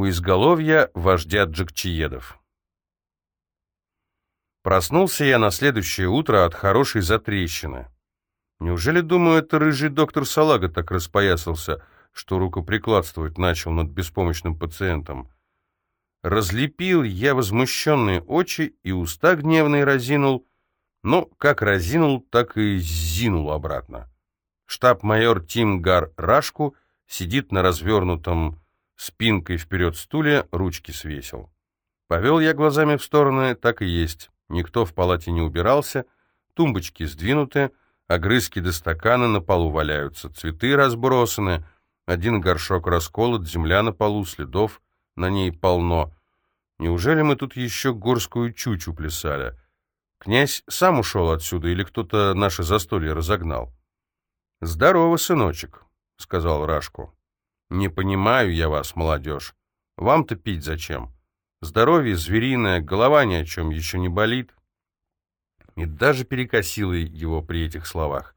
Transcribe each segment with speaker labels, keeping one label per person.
Speaker 1: у изголовья вождя джекчиедов. Проснулся я на следующее утро от хорошей затрещины. Неужели, думаю, это рыжий доктор Салага так распоясался, что рукоприкладствовать начал над беспомощным пациентом? Разлепил я возмущенные очи и уста гневные разинул, но как разинул, так и зинул обратно. Штаб-майор Тим Гар Рашку сидит на развернутом спинкой вперед стуле, ручки свесил. Повел я глазами в стороны, так и есть. Никто в палате не убирался, тумбочки сдвинуты, огрызки до стакана на полу валяются, цветы разбросаны, один горшок расколот, земля на полу, следов на ней полно. Неужели мы тут еще горскую чучу плясали? Князь сам ушел отсюда или кто-то наше застолье разогнал? «Здорово, сыночек», — сказал Рашку. «Не понимаю я вас, молодежь. Вам-то пить зачем? Здоровье звериное, голова ни о чем еще не болит». И даже перекосило его при этих словах.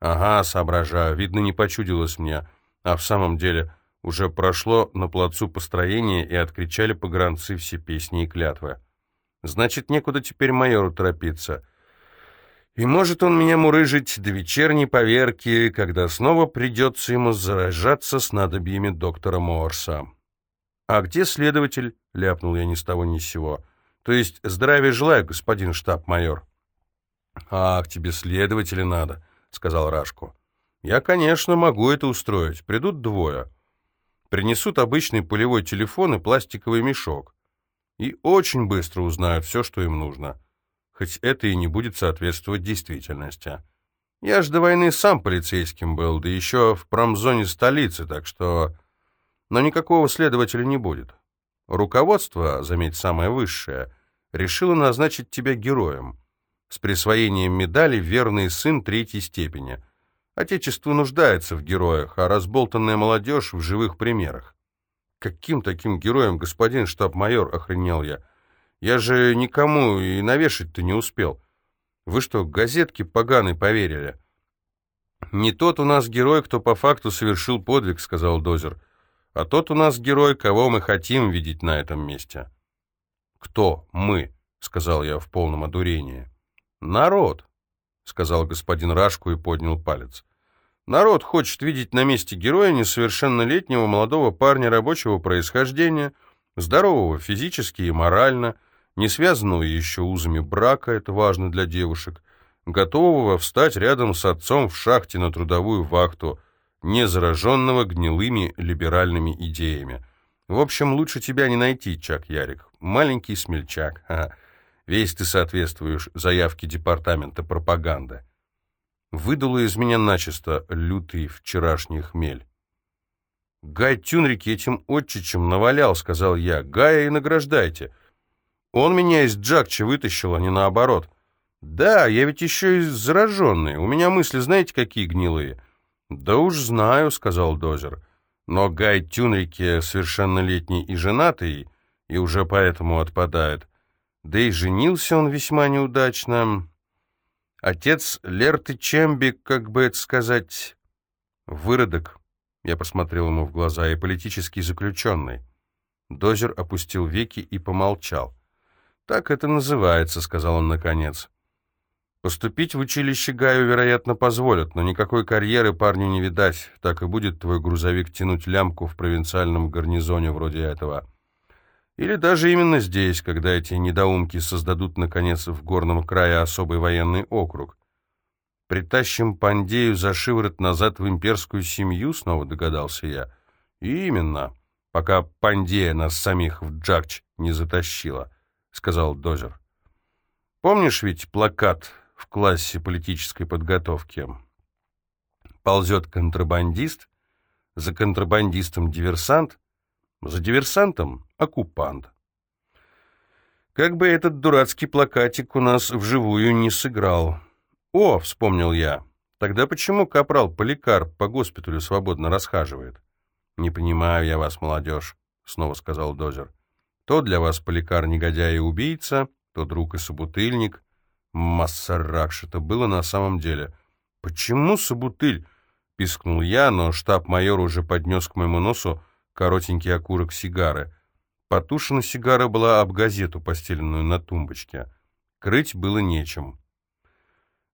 Speaker 1: «Ага, соображаю, видно, не почудилось мне, а в самом деле уже прошло на плацу построение и откричали погранцы все песни и клятвы. Значит, некуда теперь майору торопиться». И может он меня мурыжить до вечерней поверки, когда снова придется ему заражаться с надобьями доктора Морса. «А где следователь?» — ляпнул я ни с того ни с сего. «То есть здравия желаю, господин штаб-майор». «Ах, тебе следователя надо», — сказал Рашку. «Я, конечно, могу это устроить. Придут двое. Принесут обычный полевой телефон и пластиковый мешок. И очень быстро узнают все, что им нужно» хоть это и не будет соответствовать действительности. Я ж до войны сам полицейским был, да еще в промзоне столицы, так что... Но никакого следователя не будет. Руководство, заметь, самое высшее, решило назначить тебя героем. С присвоением медали «Верный сын третьей степени». Отечество нуждается в героях, а разболтанная молодежь в живых примерах. Каким таким героем, господин штаб-майор, охренел я? Я же никому и навешать-то не успел. Вы что, газетки поганой поверили?» «Не тот у нас герой, кто по факту совершил подвиг», — сказал Дозер, «а тот у нас герой, кого мы хотим видеть на этом месте». «Кто мы?» — сказал я в полном одурении. «Народ», — сказал господин Рашку и поднял палец. «Народ хочет видеть на месте героя несовершеннолетнего молодого парня рабочего происхождения, здорового физически и морально, — не связанного еще узами брака, это важно для девушек, готового встать рядом с отцом в шахте на трудовую вахту, не зараженного гнилыми либеральными идеями. В общем, лучше тебя не найти, Чак Ярик. Маленький смельчак. Ха. Весь ты соответствуешь заявке департамента пропаганды. Выдало из меня начисто лютый вчерашний хмель. «Гай Тюнрики этим отчичем навалял», — сказал я. «Гая и награждайте». Он меня из Джакча вытащил, а не наоборот. Да, я ведь еще и зараженный. У меня мысли, знаете, какие гнилые? Да уж знаю, сказал Дозер. Но Гай Тюнрике совершеннолетний и женатый, и уже поэтому отпадает. Да и женился он весьма неудачно. Отец Лерты Чемби, как бы это сказать, выродок. Я посмотрел ему в глаза, и политический заключенный. Дозер опустил веки и помолчал. «Так это называется», — сказал он наконец. «Поступить в училище Гаю, вероятно, позволят, но никакой карьеры парню не видать. Так и будет твой грузовик тянуть лямку в провинциальном гарнизоне вроде этого. Или даже именно здесь, когда эти недоумки создадут, наконец, в горном крае особый военный округ. Притащим Пандею за шиворот назад в имперскую семью, снова догадался я. И именно, пока Пандея нас самих в Джакч не затащила». — сказал Дозер. «Помнишь ведь плакат в классе политической подготовки? Ползет контрабандист, за контрабандистом диверсант, за диверсантом оккупант. Как бы этот дурацкий плакатик у нас вживую не сыграл. О, вспомнил я, тогда почему капрал Поликарп по госпиталю свободно расхаживает? Не понимаю я вас, молодежь, снова сказал Дозер. То для вас поликар негодяй и убийца, то друг и собутыльник. Массаракш, это было на самом деле. «Почему собутыль?» — пискнул я, но штаб-майор уже поднес к моему носу коротенький окурок сигары. Потушена сигара была об газету, постеленную на тумбочке. Крыть было нечем.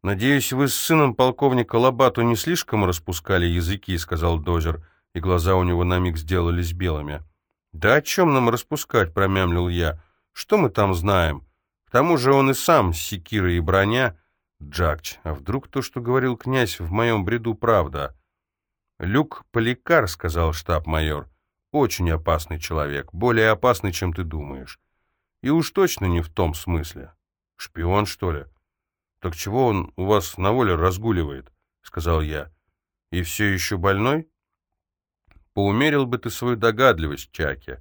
Speaker 1: «Надеюсь, вы с сыном полковника Лобату не слишком распускали языки», — сказал Дозер, и глаза у него на миг сделались белыми. «Да о чем нам распускать?» — промямлил я. «Что мы там знаем? К тому же он и сам, секира и броня...» Джакч, а вдруг то, что говорил князь, в моем бреду правда? «Люк Поликар», — сказал штаб-майор, — «очень опасный человек, более опасный, чем ты думаешь. И уж точно не в том смысле. Шпион, что ли?» «Так чего он у вас на воле разгуливает?» — сказал я. «И все еще больной?» «Поумерил бы ты свою догадливость, Чаки.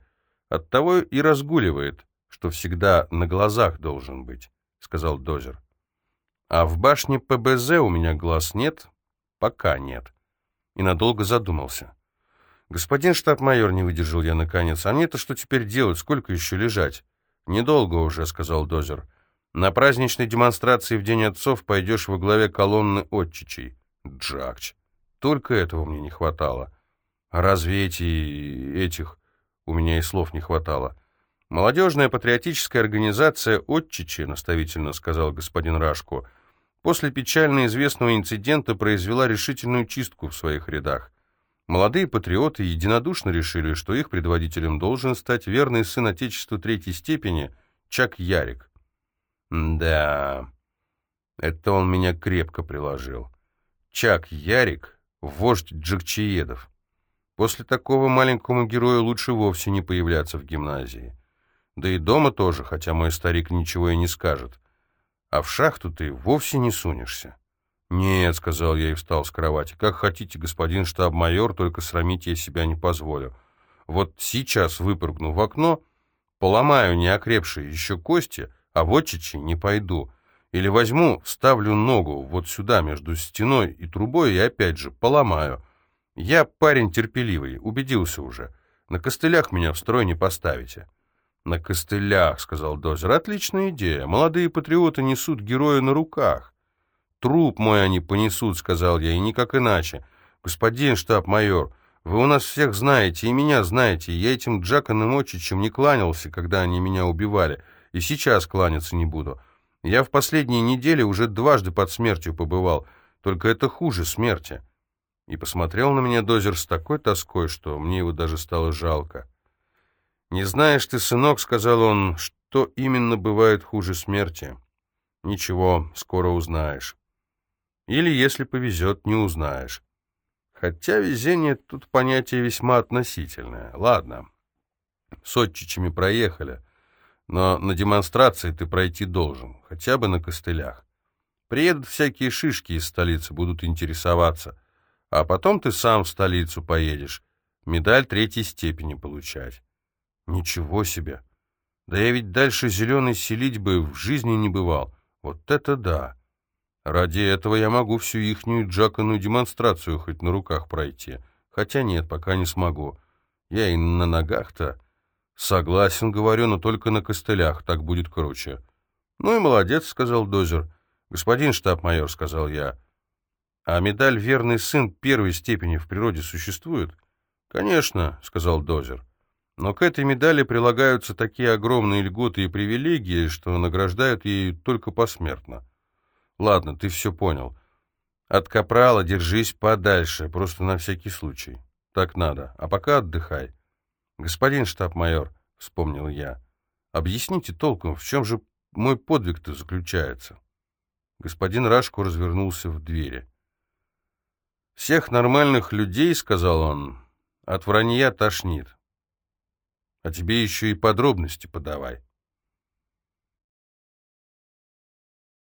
Speaker 1: Оттого и разгуливает, что всегда на глазах должен быть», — сказал Дозер. «А в башне ПБЗ у меня глаз нет?» «Пока нет». И надолго задумался. «Господин штаб-майор, не выдержал я наконец, а мне-то что теперь делать, сколько еще лежать?» «Недолго уже», — сказал Дозер. На праздничной демонстрации в День отцов пойдешь во главе колонны отчичей. Джакч. Только этого мне не хватало. Разве эти... этих... У меня и слов не хватало. «Молодежная патриотическая организация «Отчичи», — наставительно сказал господин Рашко, после печально известного инцидента произвела решительную чистку в своих рядах. Молодые патриоты единодушно решили, что их предводителем должен стать верный сын Отечества третьей степени Чак Ярик. Да, это он меня крепко приложил. Чак Ярик — вождь джекчиедов. После такого маленькому герою лучше вовсе не появляться в гимназии. Да и дома тоже, хотя мой старик ничего и не скажет. А в шахту ты вовсе не сунешься. «Нет», — сказал я и встал с кровати, — «как хотите, господин штаб-майор, только срамить я себя не позволю. Вот сейчас выпрыгну в окно, поломаю неокрепшие еще кости — а в отчичи не пойду. Или возьму, вставлю ногу вот сюда, между стеной и трубой, и опять же поломаю. Я парень терпеливый, убедился уже. На костылях меня в строй не поставите». «На костылях», — сказал Дозер, — «отличная идея. Молодые патриоты несут героя на руках». «Труп мой они понесут», — сказал я, — «и никак иначе. Господин штаб-майор, вы у нас всех знаете, и меня знаете. Я этим Джаконом Очичем не кланялся, когда они меня убивали. И сейчас кланяться не буду. Я в последние недели уже дважды под смертью побывал, только это хуже смерти. И посмотрел на меня дозер с такой тоской, что мне его даже стало жалко. «Не знаешь ты, сынок, — сказал он, — что именно бывает хуже смерти? Ничего, скоро узнаешь. Или, если повезет, не узнаешь. Хотя везение тут понятие весьма относительное. Ладно, с отчичами проехали». Но на демонстрации ты пройти должен, хотя бы на костылях. Приедут всякие шишки из столицы, будут интересоваться. А потом ты сам в столицу поедешь, медаль третьей степени получать. Ничего себе! Да я ведь дальше зеленой селить бы в жизни не бывал. Вот это да! Ради этого я могу всю ихнюю джаканую демонстрацию хоть на руках пройти. Хотя нет, пока не смогу. Я и на ногах-то... «Согласен, говорю, но только на костылях, так будет круче». «Ну и молодец», — сказал Дозер. «Господин штаб-майор», — сказал я. «А медаль «Верный сын» первой степени в природе существует?» «Конечно», — сказал Дозер. «Но к этой медали прилагаются такие огромные льготы и привилегии, что награждают ею только посмертно». «Ладно, ты все понял. От капрала держись подальше, просто на всякий случай. Так надо. А пока отдыхай». «Господин штаб-майор», — вспомнил я, — «объясните толком, в чем же мой подвиг-то заключается?» Господин Рашку развернулся в двери. «Всех нормальных людей, — сказал он, — от вранья тошнит. А тебе еще и подробности подавай».